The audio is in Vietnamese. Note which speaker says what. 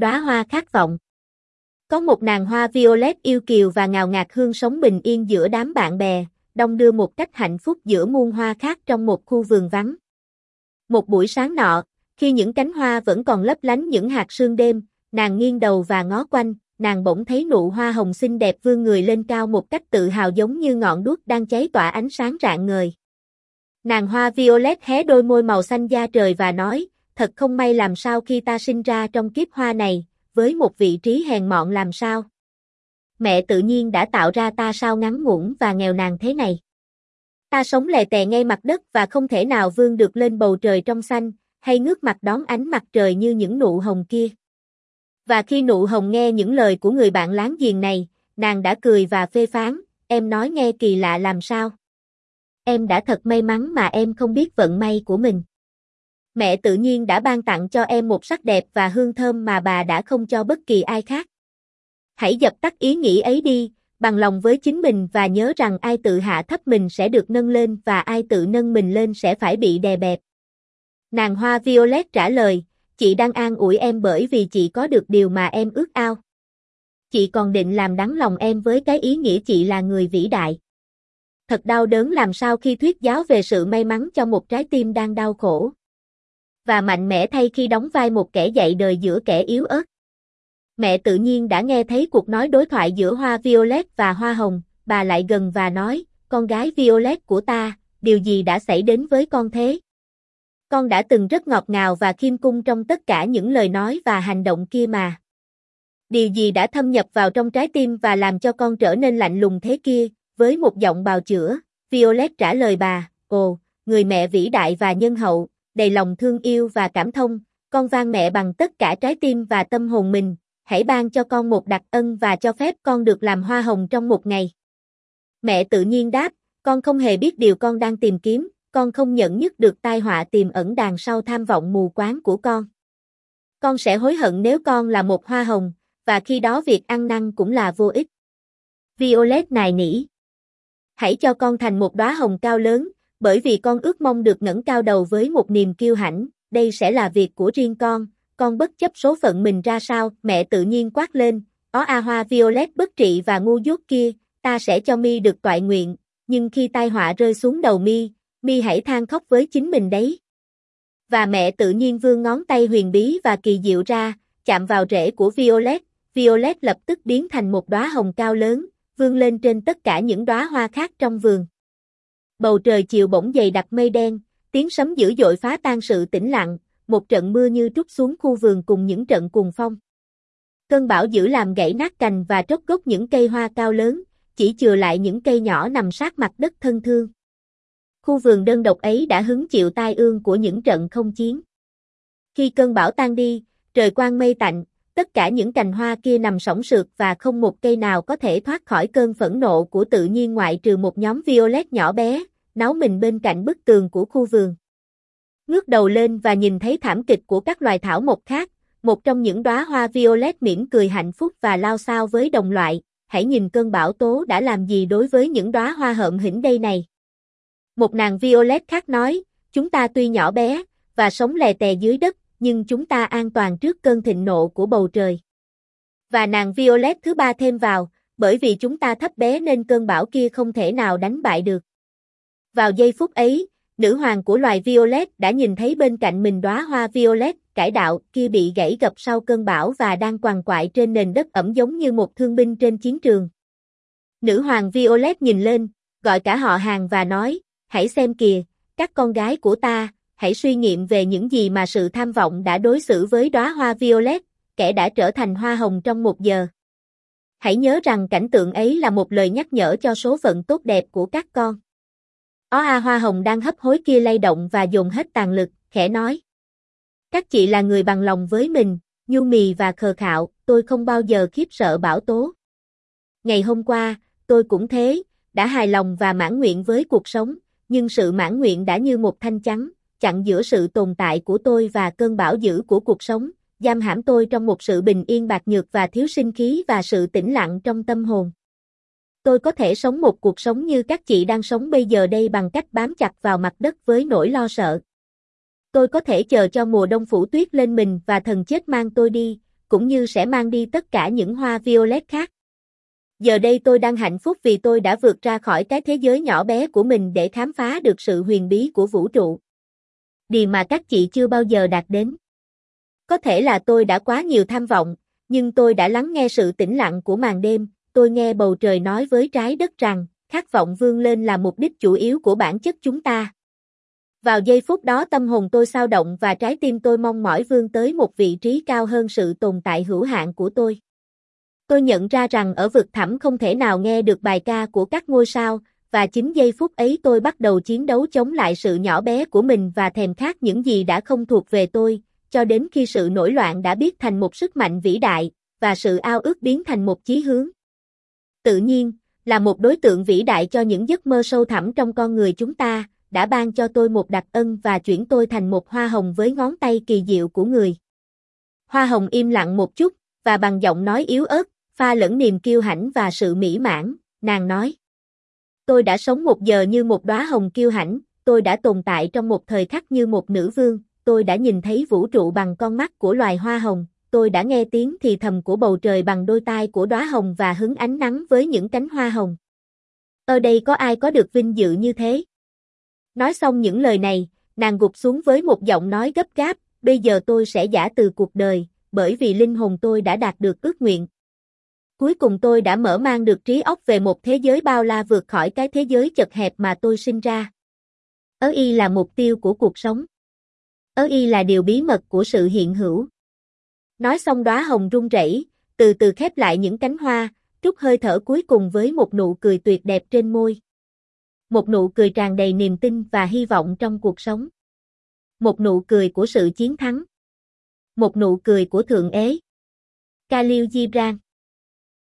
Speaker 1: đóa hoa khát vọng. Có một nàng hoa violet yêu kiều và ngào ngạt hương sống bình yên giữa đám bạn bè, đông đưa một cách hạnh phúc giữa muôn hoa khác trong một khu vườn vắng. Một buổi sáng nọ, khi những cánh hoa vẫn còn lấp lánh những hạt sương đêm, nàng nghiêng đầu và ngó quanh, nàng bỗng thấy nụ hoa hồng xinh đẹp vươn người lên cao một cách tự hào giống như ngọn đuốc đang cháy tỏa ánh sáng rạng ngời. Nàng hoa violet hé đôi môi màu xanh da trời và nói, thật không may làm sao khi ta sinh ra trong kiếp hoa này, với một vị trí hèn mọn làm sao. Mẹ tự nhiên đã tạo ra ta sao ngắn ngủn và nghèo nàn thế này. Ta sống lè tè ngay mặt đất và không thể nào vươn được lên bầu trời trong xanh, hay ngước mặt đón ánh mặt trời như những nụ hồng kia. Và khi nụ hồng nghe những lời của người bạn láng giềng này, nàng đã cười và phê phán, em nói nghe kỳ lạ làm sao. Em đã thật may mắn mà em không biết vận may của mình. Mẹ tự nhiên đã ban tặng cho em một sắc đẹp và hương thơm mà bà đã không cho bất kỳ ai khác. Hãy dập tắt ý nghĩ ấy đi, bằng lòng với chính mình và nhớ rằng ai tự hạ thấp mình sẽ được nâng lên và ai tự nâng mình lên sẽ phải bị đè bẹp. Nàng hoa Violet trả lời, chị đang an ủi em bởi vì chị có được điều mà em ước ao. Chị còn định làm đắng lòng em với cái ý nghĩa chị là người vĩ đại. Thật đau đớn làm sao khi thuyết giáo về sự may mắn cho một trái tim đang đau khổ. Và mạnh mẽ thay khi đóng vai một kẻ dạy đời giữa kẻ yếu ớt. Mẹ tự nhiên đã nghe thấy cuộc nói đối thoại giữa hoa Violet và hoa hồng, bà lại gần và nói, con gái Violet của ta, điều gì đã xảy đến với con thế? Con đã từng rất ngọt ngào và khiêm cung trong tất cả những lời nói và hành động kia mà. Điều gì đã thâm nhập vào trong trái tim và làm cho con trở nên lạnh lùng thế kia, với một giọng bào chữa, Violet trả lời bà, ồ, người mẹ vĩ đại và nhân hậu, đầy lòng thương yêu và cảm thông, con van mẹ bằng tất cả trái tim và tâm hồn mình, hãy ban cho con một đặc ân và cho phép con được làm hoa hồng trong một ngày. Mẹ tự nhiên đáp, con không hề biết điều con đang tìm kiếm, con không nhận nhất được tai họa tiềm ẩn đằng sau tham vọng mù quáng của con. Con sẽ hối hận nếu con là một hoa hồng, và khi đó việc ăn năn cũng là vô ích. Violet nài nỉ. Hãy cho con thành một đóa hồng cao lớn, bởi vì con ước mong được ngẩng cao đầu với một niềm kiêu hãnh, đây sẽ là việc của riêng con, con bất chấp số phận mình ra sao, mẹ tự nhiên quát lên, ó a hoa Violet bất trị và ngu dốt kia, ta sẽ cho mi được toại nguyện, nhưng khi tai họa rơi xuống đầu mi, mi hãy than khóc với chính mình đấy. Và mẹ tự nhiên vươn ngón tay huyền bí và kỳ diệu ra, chạm vào rễ của Violet, Violet lập tức biến thành một đóa hồng cao lớn, vươn lên trên tất cả những đóa hoa khác trong vườn. Bầu trời chiều bỗng dày đặc mây đen, tiếng sấm dữ dội phá tan sự tĩnh lặng, một trận mưa như trút xuống khu vườn cùng những trận cuồng phong. Cơn bão dữ làm gãy nát cành và tróc gốc những cây hoa cao lớn, chỉ chừa lại những cây nhỏ nằm sát mặt đất thân thương. Khu vườn đơn độc ấy đã hứng chịu tai ương của những trận không chiến. Khi cơn bão tan đi, trời quang mây tạnh, tất cả những cành hoa kia nằm sổng sượt và không một cây nào có thể thoát khỏi cơn phẫn nộ của tự nhiên ngoại trừ một nhóm violet nhỏ bé, náu mình bên cạnh bức tường của khu vườn. Ngước đầu lên và nhìn thấy thảm kịch của các loài thảo mộc khác, một trong những đóa hoa violet mỉm cười hạnh phúc và lao sao với đồng loại, hãy nhìn cơn bão tố đã làm gì đối với những đóa hoa hợm hỉnh đây này. Một nàng violet khác nói, chúng ta tuy nhỏ bé, và sống lè tè dưới đất, nhưng chúng ta an toàn trước cơn thịnh nộ của bầu trời. Và nàng Violet thứ ba thêm vào, bởi vì chúng ta thấp bé nên cơn bão kia không thể nào đánh bại được. Vào giây phút ấy, nữ hoàng của loài Violet đã nhìn thấy bên cạnh mình đóa hoa Violet cải đạo kia bị gãy gập sau cơn bão và đang quằn quại trên nền đất ẩm giống như một thương binh trên chiến trường. Nữ hoàng Violet nhìn lên, gọi cả họ hàng và nói, hãy xem kìa, các con gái của ta, hãy suy nghiệm về những gì mà sự tham vọng đã đối xử với đóa hoa violet, kẻ đã trở thành hoa hồng trong một giờ. Hãy nhớ rằng cảnh tượng ấy là một lời nhắc nhở cho số phận tốt đẹp của các con. Ó a hoa hồng đang hấp hối kia lay động và dồn hết tàn lực, khẽ nói. Các chị là người bằng lòng với mình, nhu mì và khờ khạo, tôi không bao giờ khiếp sợ bão tố. Ngày hôm qua, tôi cũng thế, đã hài lòng và mãn nguyện với cuộc sống, nhưng sự mãn nguyện đã như một thanh chắn, chặn giữa sự tồn tại của tôi và cơn bão dữ của cuộc sống, giam hãm tôi trong một sự bình yên bạc nhược và thiếu sinh khí và sự tĩnh lặng trong tâm hồn. Tôi có thể sống một cuộc sống như các chị đang sống bây giờ đây bằng cách bám chặt vào mặt đất với nỗi lo sợ. Tôi có thể chờ cho mùa đông phủ tuyết lên mình và thần chết mang tôi đi, cũng như sẽ mang đi tất cả những hoa violet khác. Giờ đây tôi đang hạnh phúc vì tôi đã vượt ra khỏi cái thế giới nhỏ bé của mình để khám phá được sự huyền bí của vũ trụ. Điều mà các chị chưa bao giờ đạt đến. Có thể là tôi đã quá nhiều tham vọng, nhưng tôi đã lắng nghe sự tĩnh lặng của màn đêm, tôi nghe bầu trời nói với trái đất rằng, khát vọng vươn lên là mục đích chủ yếu của bản chất chúng ta. Vào giây phút đó tâm hồn tôi sao động và trái tim tôi mong mỏi vươn tới một vị trí cao hơn sự tồn tại hữu hạn của tôi. Tôi nhận ra rằng ở vực thẳm không thể nào nghe được bài ca của các ngôi sao, và chính giây phút ấy tôi bắt đầu chiến đấu chống lại sự nhỏ bé của mình và thèm khát những gì đã không thuộc về tôi, cho đến khi sự nổi loạn đã biết thành một sức mạnh vĩ đại, và sự ao ước biến thành một chí hướng. Tự nhiên, là một đối tượng vĩ đại cho những giấc mơ sâu thẳm trong con người chúng ta, đã ban cho tôi một đặc ân và chuyển tôi thành một hoa hồng với ngón tay kỳ diệu của người. Hoa hồng im lặng một chút, và bằng giọng nói yếu ớt, pha lẫn niềm kiêu hãnh và sự mỹ mãn, nàng nói. Tôi đã sống một giờ như một đóa hồng kiêu hãnh, tôi đã tồn tại trong một thời khắc như một nữ vương, tôi đã nhìn thấy vũ trụ bằng con mắt của loài hoa hồng, tôi đã nghe tiếng thì thầm của bầu trời bằng đôi tai của đóa hồng và hứng ánh nắng với những cánh hoa hồng. Ở đây có ai có được vinh dự như thế? Nói xong những lời này, nàng gục xuống với một giọng nói gấp gáp, bây giờ tôi sẽ giả từ cuộc đời, bởi vì linh hồn tôi đã đạt được ước nguyện. Cuối cùng tôi đã mở mang được trí óc về một thế giới bao la vượt khỏi cái thế giới chật hẹp mà tôi sinh ra. Ớ y là mục tiêu của cuộc sống. Ớ y là điều bí mật của sự hiện hữu. Nói xong đóa hồng rung rẩy, từ từ khép lại những cánh hoa, trút hơi thở cuối cùng với một nụ cười tuyệt đẹp trên môi. Một nụ cười tràn đầy niềm tin và hy vọng trong cuộc sống. Một nụ cười của sự chiến thắng. Một nụ cười của Thượng Ế. Khalil Gibran